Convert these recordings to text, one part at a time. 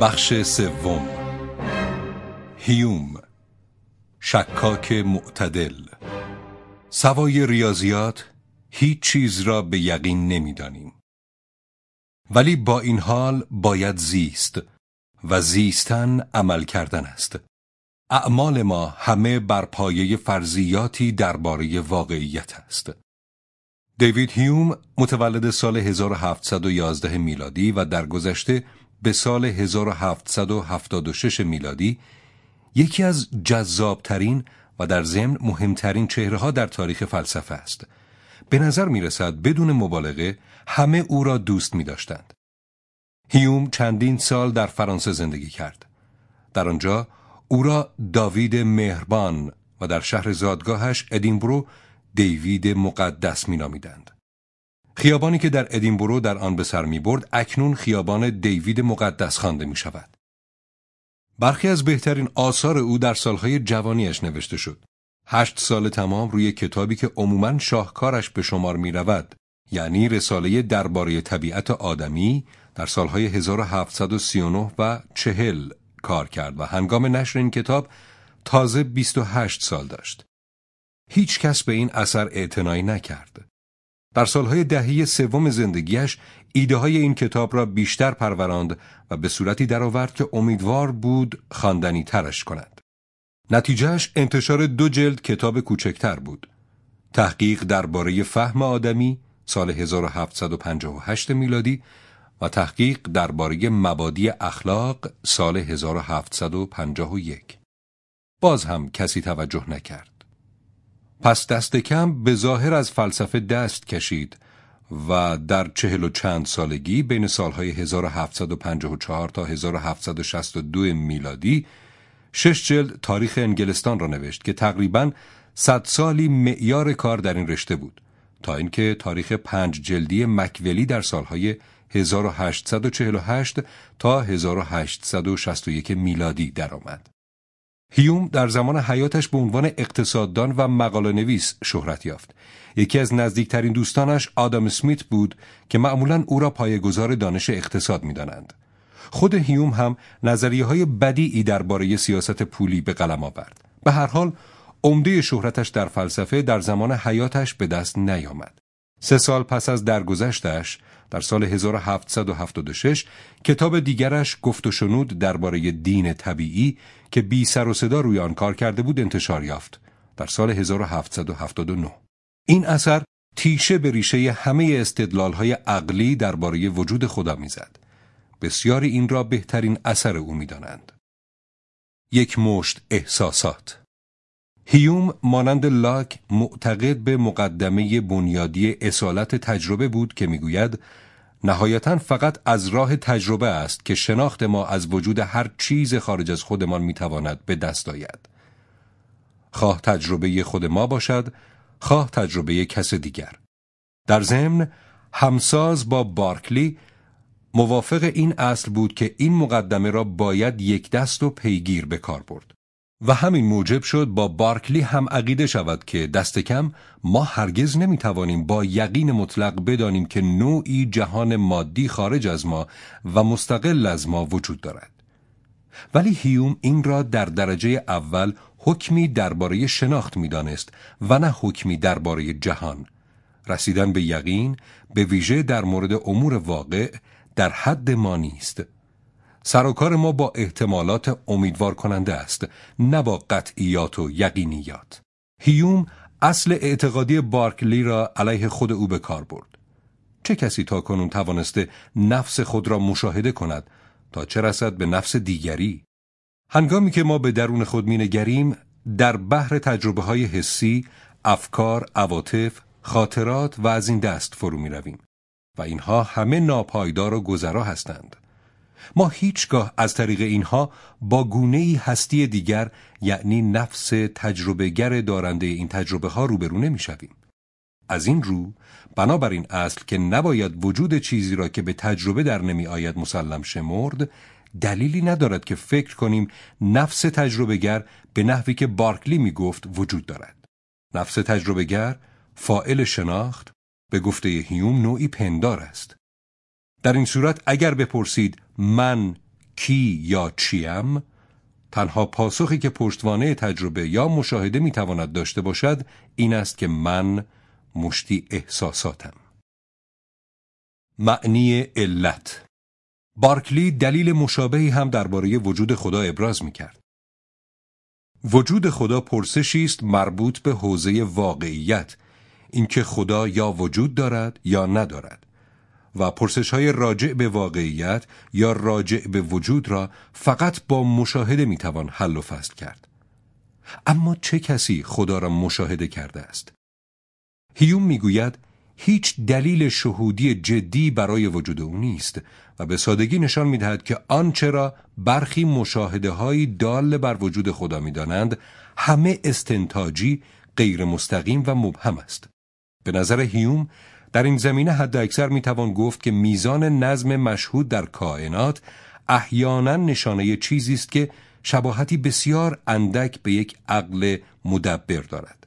بخش سوم. هیوم. شکاک معتدل. سوای ریاضیات هیچ چیز را به یقین نمی‌دانیم. ولی با این حال باید زیست و زیستن عمل کردن است. اعمال ما همه بر پایه فرضیاتی درباره واقعیت است. دیوید هیوم متولد سال 1711 میلادی و در گذشته به سال 1776 میلادی یکی از جذابترین و در ضمن مهمترین چهره در تاریخ فلسفه است. به نظر می رسد بدون مبالغه همه او را دوست می داشتند. هیوم چندین سال در فرانسه زندگی کرد. در آنجا او را داوید مهربان و در شهر زادگاهش ادینبرو دیوید مقدس می نامیدند. خیابانی که در ادینبرو در آن به سر می برد اکنون خیابان دیوید مقدس خوانده می شود. برخی از بهترین آثار او در سالهای جوانیش نوشته شد. هشت سال تمام روی کتابی که عموماً شاهکارش به شمار می رود یعنی رساله درباره طبیعت آدمی در سالهای 1739 و چهل کار کرد و هنگام نشر این کتاب تازه 28 سال داشت. هیچ کس به این اثر اعتنایی نکرد. در سالهای دهی سوم زندگیش ایده های این کتاب را بیشتر پروراند و به صورتی درآورد که امیدوار بود خواندنی ترش کند. نتیجهش انتشار دو جلد کتاب کوچکتر بود. تحقیق درباره فهم آدمی سال 1758 میلادی و تحقیق درباره مبادی اخلاق سال 1751. باز هم کسی توجه نکرد. پس دست کم به ظاهر از فلسفه دست کشید و در چهل و چند سالگی بین سالهای 1754 تا 1762 میلادی شش جلد تاریخ انگلستان را نوشت که تقریبا صد سالی معیار کار در این رشته بود تا اینکه تاریخ پنج جلدی مکولی در سالهای 1848 تا 1861 میلادی درآمد. هیوم در زمان حیاتش به عنوان اقتصاددان و مقاله نویس شهرت یافت. یکی از نزدیکترین دوستانش آدم سمیت بود که معمولا او را پایه‌گذار دانش اقتصاد می‌دانند. خود هیوم هم نظریه های بدیعی درباره سیاست پولی به قلم آورد. به هر حال عمده شهرتش در فلسفه در زمان حیاتش به دست نیامد. سه سال پس از درگذشتش در سال 1776 کتاب دیگرش گفت و شنود درباره دین طبیعی که بی سر و صدا روی آن کار کرده بود انتشار یافت در سال 1779 این اثر تیشه به ریشه همه استدلال های عقلی درباره وجود خدا می‌زد. بسیاری این را بهترین اثر او می‌دانند. یک مشت احساسات هیوم مانند لاک معتقد به مقدمه بنیادی اصالت تجربه بود که می‌گوید نهایتا فقط از راه تجربه است که شناخت ما از وجود هر چیز خارج از خودمان می‌تواند به دست آید. خواه تجربه خود ما باشد، خواه تجربه کس دیگر. در ضمن همساز با بارکلی موافق این اصل بود که این مقدمه را باید یک دست و پیگیر به کار برد. و همین موجب شد با بارکلی هم عقیده شود که دست کم ما هرگز نمی‌توانیم با یقین مطلق بدانیم که نوعی جهان مادی خارج از ما و مستقل از ما وجود دارد. ولی هیوم این را در درجه اول حکمی درباره شناخت می‌دانست و نه حکمی درباره جهان. رسیدن به یقین به ویژه در مورد امور واقع در حد ما نیست. سر ما با احتمالات امیدوار کننده است نه با قطعیات و یقینیات. هیوم اصل اعتقادی بارکلی را علیه خود او به کار برد. چه کسی تا کنون توانسته نفس خود را مشاهده کند تا چه رسد به نفس دیگری؟ هنگامی که ما به درون خود مینگریم در بحر تجربه های حسی افکار عواطف خاطرات و از این دست فرو می رویم و اینها همه ناپایدار و گذرا هستند. ما هیچگاه از طریق اینها با گونه هستی دیگر یعنی نفس تجربهگر دارنده این تجربه ها روبرو نمی شویم. از این رو بنابراین اصل که نباید وجود چیزی را که به تجربه در نمی آید مسلم شمرد دلیلی ندارد که فکر کنیم نفس تجربهگر به نحوی که بارکلی می گفت وجود دارد. نفس تجربهگر فائل شناخت به گفته هیوم نوعی پندار است. در این صورت اگر بپرسید من کی یا چیم تنها پاسخی که پشتوانه تجربه یا مشاهده می‌تواند داشته باشد این است که من مشتی احساساتم. معنی علت. بارکلی دلیل مشابهی هم درباره وجود خدا ابراز می کرد. وجود خدا پرسشی است مربوط به حوزه واقعیت اینکه خدا یا وجود دارد یا ندارد. و پرسش های راجع به واقعیت یا راجع به وجود را فقط با مشاهده می توان حل و فصل کرد. اما چه کسی خدا را مشاهده کرده است؟ هیوم می‌گوید هیچ دلیل شهودی جدی برای وجود او نیست و به سادگی نشان می‌دهد که آنچه را برخی مشاهده های دال بر وجود خدا می‌دانند همه استنتاجی غیر مستقیم و مبهم است به نظر هیوم در این زمینه حد اکثر می توان گفت که میزان نظم مشهود در کائنات احیانا نشانه چیزی است که شباهتی بسیار اندک به یک عقل مدبر دارد.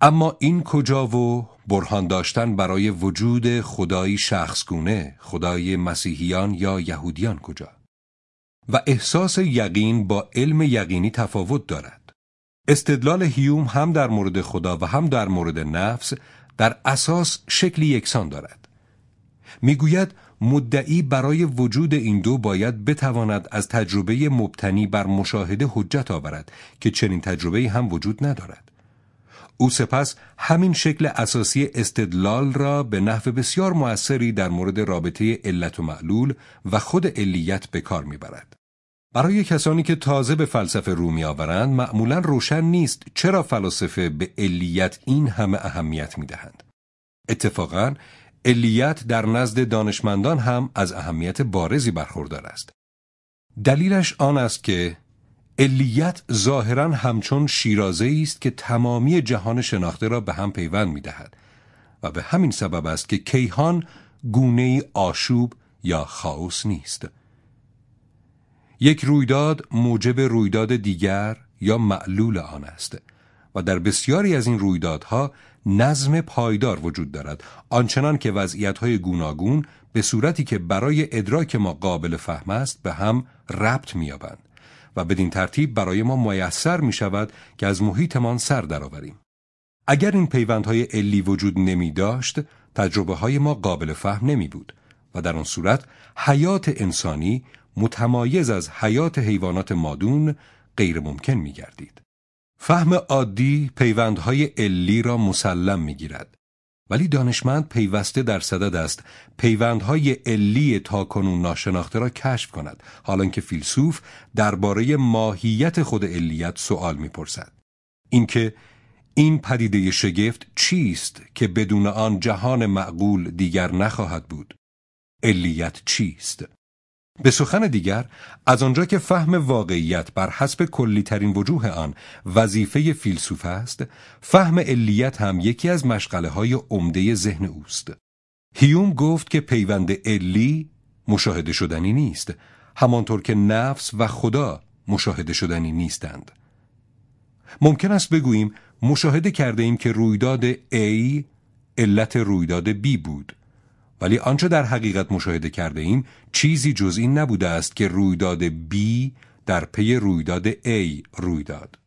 اما این کجا و برهان داشتن برای وجود خدایی شخصگونه خدای مسیحیان یا یهودیان کجا؟ و احساس یقین با علم یقینی تفاوت دارد. استدلال هیوم هم در مورد خدا و هم در مورد نفس در اساس شکلی یکسان دارد می‌گوید مدعی برای وجود این دو باید بتواند از تجربه مبتنی بر مشاهده حجت آورد که چنین تجربه هم وجود ندارد او سپس همین شکل اساسی استدلال را به نحو بسیار موثری در مورد رابطه علت و معلول و خود علیت به کار می‌برد. برای کسانی که تازه به فلسفه رو میآورند معمولا روشن نیست چرا فلاسفه به علیت این همه اهمیت می‌دهند. اتفاقا علیت در نزد دانشمندان هم از اهمیت بارزی برخوردار است. دلیلش آن است که علیت ظاهرا همچون شیرازه است که تمامی جهان شناخته را به هم پیوند می دهد و به همین سبب است که کیهان گونه آشوب یا خاوس نیست یک رویداد موجب رویداد دیگر یا معلول آن است و در بسیاری از این رویدادها نظم پایدار وجود دارد آنچنان که وضعیت‌های گوناگون به صورتی که برای ادراک ما قابل فهم است به هم ربط می‌یابند و بدین ترتیب برای ما میسر می شود که از محیطمان سر درآوریم. اگر این پیوندهای علی وجود نمی داشت، تجربه های ما قابل فهم نمی بود و در آن صورت حیات انسانی متمایز از حیات حیوانات مادون غیر ممکن می گردید. فهم عادی پیوندهای علی را مسلم می گیرد ولی دانشمند پیوسته در صدد است پیوندهای علی تاکنون ناشناخته را کشف کند. حالا که فیلسوف درباره ماهیت خود علیت سوال می‌پرسد. اینکه این پدیده شگفت چیست که بدون آن جهان معقول دیگر نخواهد بود؟ علیت چیست؟ به سخن دیگر از آنجا که فهم واقعیت بر حسب کلی ترین وجوه آن وظیفه فیلسوف است فهم علیت هم یکی از مشغله های عمده ذهن اوست. هیوم گفت که پیوند علی مشاهده شدنی نیست همانطور که نفس و خدا مشاهده شدنی نیستند. ممکن است بگوییم مشاهده کرده ایم که رویداد A علت رویداد B بود. ولی آنچه در حقیقت مشاهده کرده ایم چیزی جز این نبوده است که رویداد B در پی رویداد A روی داد.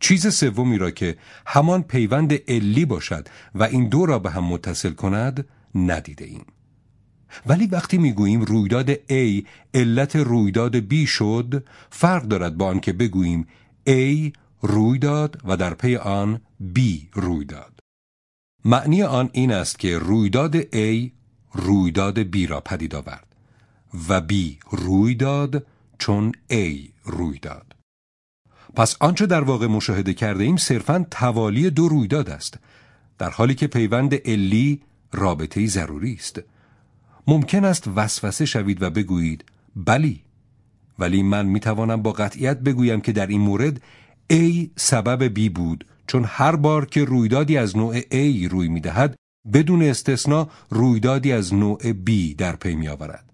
چیز سومی را که همان پیوند علی باشد و این دو را به هم متصل کند ندیده ایم. ولی وقتی می‌گوییم رویداد A علت رویداد B شد فرق دارد با آنکه بگوییم A روی داد و در پی آن B روی داد. معنی آن این است که رویداد A رویداد بی را پدید آورد و بی روی داد چون ای روی داد. پس آنچه در واقع مشاهده کرده ایم صرفا توالی دو رویداد است در حالی که پیوند علی رابطه ضروری است. ممکن است وسوسه شوید و بگویید بلی ولی من می توانم با قطعیت بگویم که در این مورد A سبب بی بود چون هر بار که رویدادی از نوع A روی می دهد بدون استثنا رویدادی از نوع B در پی می آورد.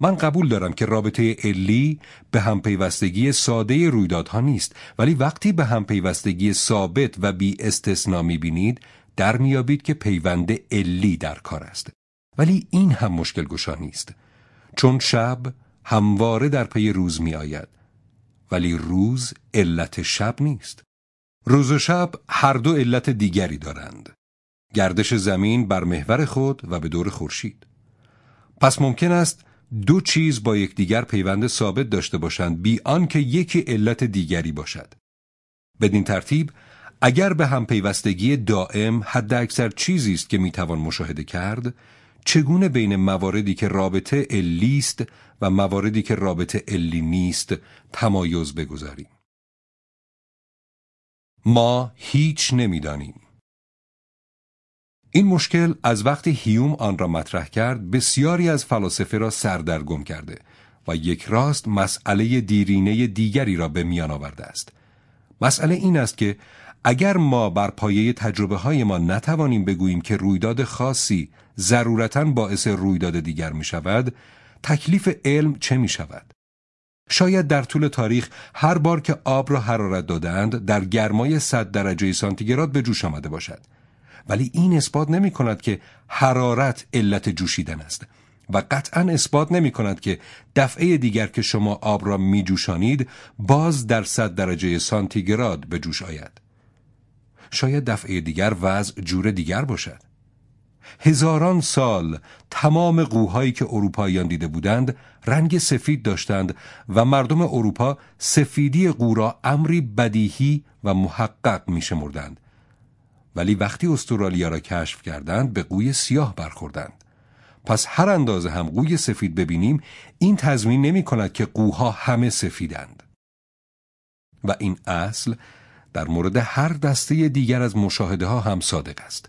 من قبول دارم که رابطه علی به هم پیوستگی ساده رویدادها نیست ولی وقتی به هم پیوستگی ثابت و بی استثنا می بینید در میابید که پیوند علی در کار است. ولی این هم مشکل گشا نیست. چون شب همواره در پی روز می آید ولی روز علت شب نیست. روز و شب هر دو علت دیگری دارند. گردش زمین بر محور خود و به دور خورشید. پس ممکن است دو چیز با یکدیگر پیوند ثابت داشته باشند بی آنکه یکی علت دیگری باشد. بدین ترتیب اگر به هم پیوستگی دائم حد اکثر چیزی است که می‌توان مشاهده کرد چگونه بین مواردی که رابطه علی است و مواردی که رابطه علی نیست تمایز بگذاریم؟ ما هیچ نمی‌دانیم. این مشکل از وقتی هیوم آن را مطرح کرد بسیاری از فلاسفه را سردرگم کرده و یک راست مسئله دیرینه دیگری را به میان آورده است مسئله این است که اگر ما بر پایه تجربه های ما نتوانیم بگوییم که رویداد خاصی ضرورتا باعث رویداد دیگر می شود تکلیف علم چه می شود؟ شاید در طول تاریخ هر بار که آب را حرارت دادند در گرمای 100 درجه سانتیگراد به جوش آمده باشد ولی این اثبات نمی کند که حرارت علت جوشیدن است و قطعا اثبات نمی کند که دفعه دیگر که شما آب را می جوشانید باز در 100 درجه سانتیگراد به جوش آید شاید دفعه دیگر وضع جور دیگر باشد هزاران سال تمام قوهایی که اروپاییان دیده بودند رنگ سفید داشتند و مردم اروپا سفیدی قو را امری بدیهی و محقق می شمردند. ولی وقتی استرالیا را کشف کردند به قوی سیاه برخوردند. پس هر اندازه هم قوی سفید ببینیم این تضمین نمی کند که قوها همه سفیدند. و این اصل در مورد هر دسته دیگر از مشاهده ها هم صادق است.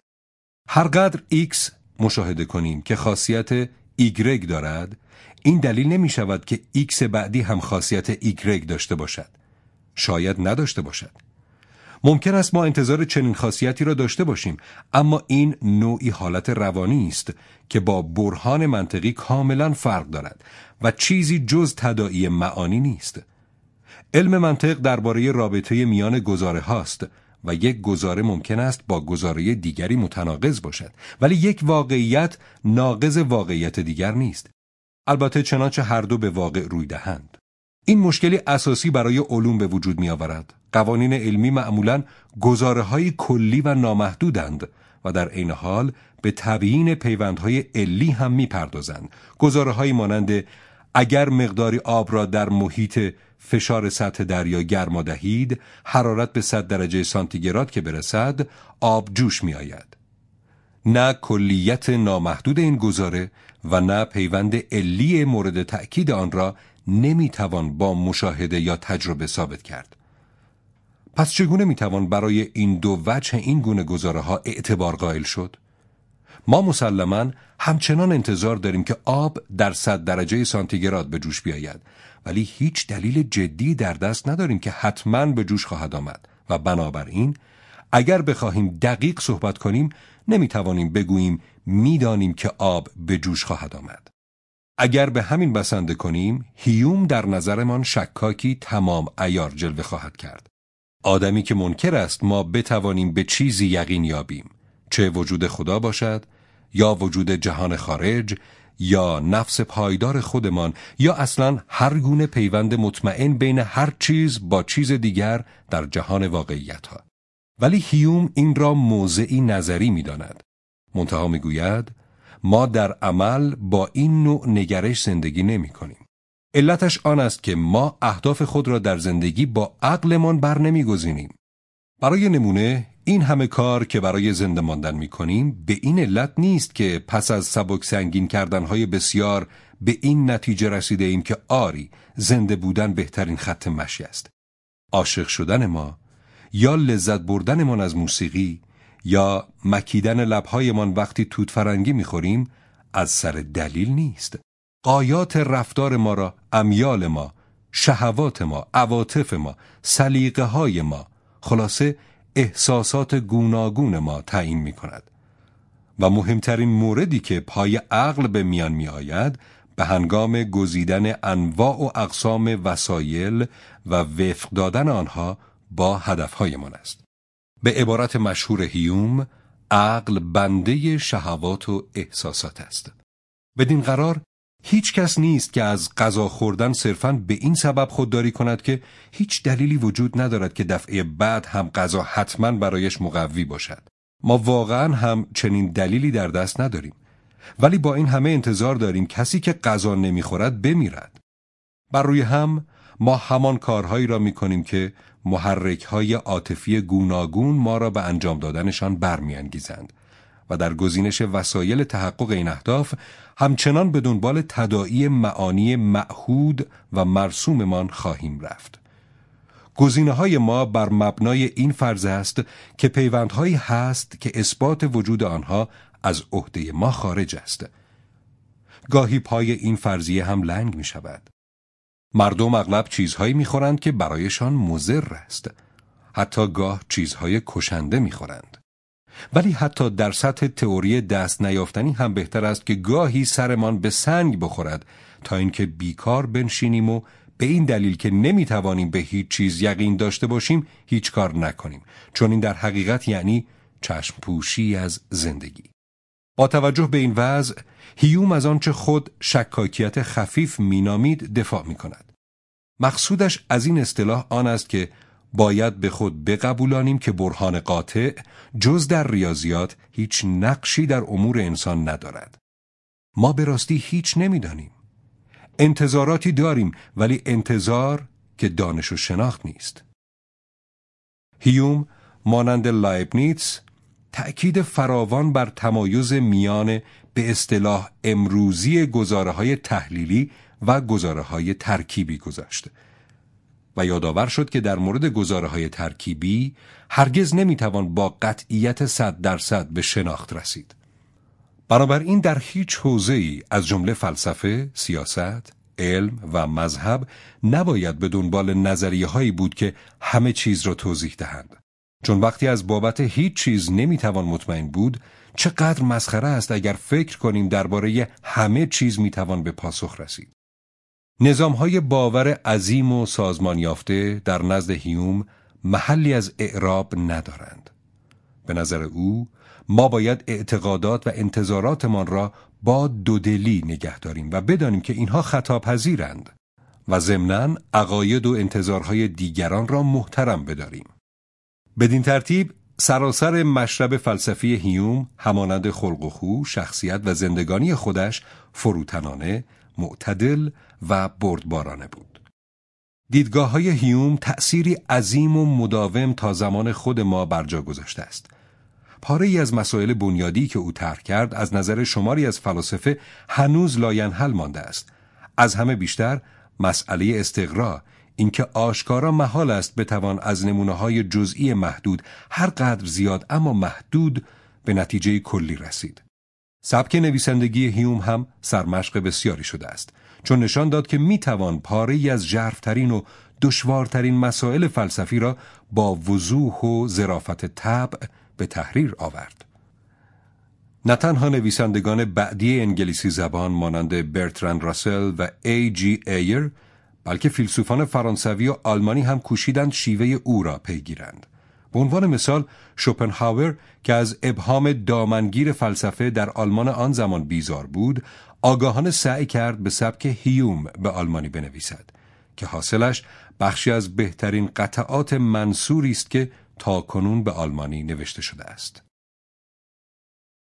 هرقدر X مشاهده کنیم که خاصیت Y دارد این دلیل نمی شود که X بعدی هم خاصیت Y داشته باشد شاید نداشته باشد ممکن است ما انتظار چنین خاصیتی را داشته باشیم اما این نوعی حالت روانی است که با برهان منطقی کاملا فرق دارد و چیزی جز تدائی معانی نیست. علم منطق درباره رابطه میان گزاره هاست و یک گزاره ممکن است با گزاره دیگری متناقض باشد ولی یک واقعیت ناقض واقعیت دیگر نیست. البته چنانچه هر دو به واقع روی دهند. این مشکلی اساسی برای علوم به وجود می آورد قوانین علمی معمولا گزاره های کلی و نامحدودند و در عین حال به تبیین پیوندهای علی هم می‌پردازند گزاره های مانند اگر مقداری آب را در محیط فشار سطح دریا گرما دهید حرارت به 100 درجه سانتیگراد که برسد آب جوش می آید. نه کلیت نامحدود این گزاره و نه پیوند علی مورد تأکید آن را نمی‌توان با مشاهده یا تجربه ثابت کرد. پس چگونه می‌توان برای این دو وجه این گونه گزاره ها اعتبار قائل شد؟ ما مسلما همچنان انتظار داریم که آب در 100 درجه سانتیگراد به جوش بیاید ولی هیچ دلیل جدی در دست نداریم که حتما به جوش خواهد آمد. و بنابراین اگر بخواهیم دقیق صحبت کنیم نمی‌توانیم بگوییم می‌دانیم که آب به جوش خواهد آمد. اگر به همین بسنده کنیم هیوم در نظرمان شکاکی تمام ایار جلوه خواهد کرد. آدمی که منکر است ما بتوانیم به چیزی یقین یابیم چه وجود خدا باشد یا وجود جهان خارج یا نفس پایدار خودمان یا اصلا هر گونه پیوند مطمئن بین هر چیز با چیز دیگر در جهان واقعیت ها. ولی هیوم این را موضعی نظری می داند. منتها می گوید ما در عمل با این نوع نگرش زندگی نمی کنیم. علتش آن است که ما اهداف خود را در زندگی با عقلمان بر نمی گذینیم. برای نمونه این همه کار که برای زنده ماندن می کنیم به این علت نیست که پس از سبک سنگین کردنهای بسیار به این نتیجه رسیده ایم که آری زنده بودن بهترین خط مشی است. عاشق شدن ما یا لذت بردنمان از موسیقی یا مکیدن لبهایمان وقتی توت فرنگی می‌خوریم از سر دلیل نیست. قایات رفتار ما را امیال ما، شهوات ما، عواطف ما، سلیقه های ما، خلاصه احساسات گوناگون ما تعیین می کند و مهمترین موردی که پای عقل به میان می آید به هنگام گزیدن انواع و اقسام وسایل و وفق دادن آنها با هدفهایمان است. به عبارت مشهور هیوم، عقل بنده شهوات و احساسات است. بدین قرار هیچ کس نیست که از غذا خوردن صرفا به این سبب خودداری کند که هیچ دلیلی وجود ندارد که دفعه بعد هم غذا حتما برایش مقوی باشد. ما واقعا هم چنین دلیلی در دست نداریم. ولی با این همه انتظار داریم کسی که غذا نمی‌خورد بمیرد. بر روی هم ما همان کارهایی را می‌کنیم که محرک های عاطفی گوناگون ما را به انجام دادنشان برمیانگیزند و در گزینش وسایل تحقق این اهداف همچنان به دنبال تداعی معانی معهود و مرسوممان خواهیم رفت. گزینه های ما بر مبنای این فرض است که پیوندهایی هست که اثبات وجود آنها از عهده ما خارج است. گاهی پای این فرضیه هم لنگ می شود. مردم اغلب چیزهایی می‌خورند که برایشان مضر است. حتی گاه چیزهای کشنده می‌خورند. ولی حتی در سطح تئوری دست نیافتنی هم بهتر است که گاهی سرمان به سنگ بخورد تا اینکه بیکار بنشینیم و به این دلیل که نمی‌توانیم به هیچ چیز یقین داشته باشیم هیچ کار نکنیم چون این در حقیقت یعنی چشم پوشی از زندگی با توجه به این وضع هیوم از آنچه خود شکاکیت خفیف مینامید دفاع می کند. مقصودش از این اصطلاح آن است که باید به خود بقبولانیم که برهان قاطع جز در ریاضیات هیچ نقشی در امور انسان ندارد. ما به راستی هیچ نمی‌دانیم. انتظاراتی داریم ولی انتظار که دانش و شناخت نیست. هیوم مانند لایبنیتس تأکید فراوان بر تمایز میان به اصطلاح امروزی گزاره های تحلیلی و گزاره های ترکیبی گذاشت و یادآور شد که در مورد گزاره های ترکیبی هرگز نمی‌توان با قطعیت صد درصد به شناخت رسید. بنابراین در هیچ حوزه ای از جمله فلسفه، سیاست، علم و مذهب نباید به دنبال نظریه هایی بود که همه چیز را توضیح دهند. چون وقتی از بابت هیچ چیز نمی‌توان مطمئن بود چقدر مسخره است اگر فکر کنیم درباره همه چیز می‌توان به پاسخ رسید. نظام های باور عظیم و سازمان یافته در نزد هیوم محلی از اعراب ندارند. به نظر او ما باید اعتقادات و انتظاراتمان را با دودلی نگه داریم و بدانیم که اینها خطا پذیرند و ضمناً عقاید و انتظارهای دیگران را محترم بداریم. بدین ترتیب سراسر مشرب فلسفی هیوم همانند خلق و خو، شخصیت و زندگانی خودش فروتنانه، معتدل و بردبارانه بود. دیدگاه های هیوم تأثیری عظیم و مداوم تا زمان خود ما بر جا گذاشته است. پاره ای از مسائل بنیادی که او طرح کرد از نظر شماری از فلاسفه هنوز لاینحل مانده است. از همه بیشتر مسئله استقرا اینکه آشکارا محال است بتوان از نمونه های جزئی محدود هر قدر زیاد اما محدود به نتیجه کلی رسید. سبک نویسندگی هیوم هم سرمشق بسیاری شده است چون نشان داد که می‌توان پاره ای از ژرف‌ترین و دشوارترین مسائل فلسفی را با وضوح و ظرافت طبع به تحریر آورد. نه تنها نویسندگان بعدی انگلیسی زبان مانند برترند راسل و ای جی ایر بلکه فیلسوفان فرانسوی و آلمانی هم کوشیدند شیوه او را پیگیرند. به عنوان مثال شوپنهاور که از ابهام دامنگیر فلسفه در آلمان آن زمان بیزار بود آگاهانه سعی کرد به سبک هیوم به آلمانی بنویسد که حاصلش بخشی از بهترین قطعات منصوری است که تا کنون به آلمانی نوشته شده است.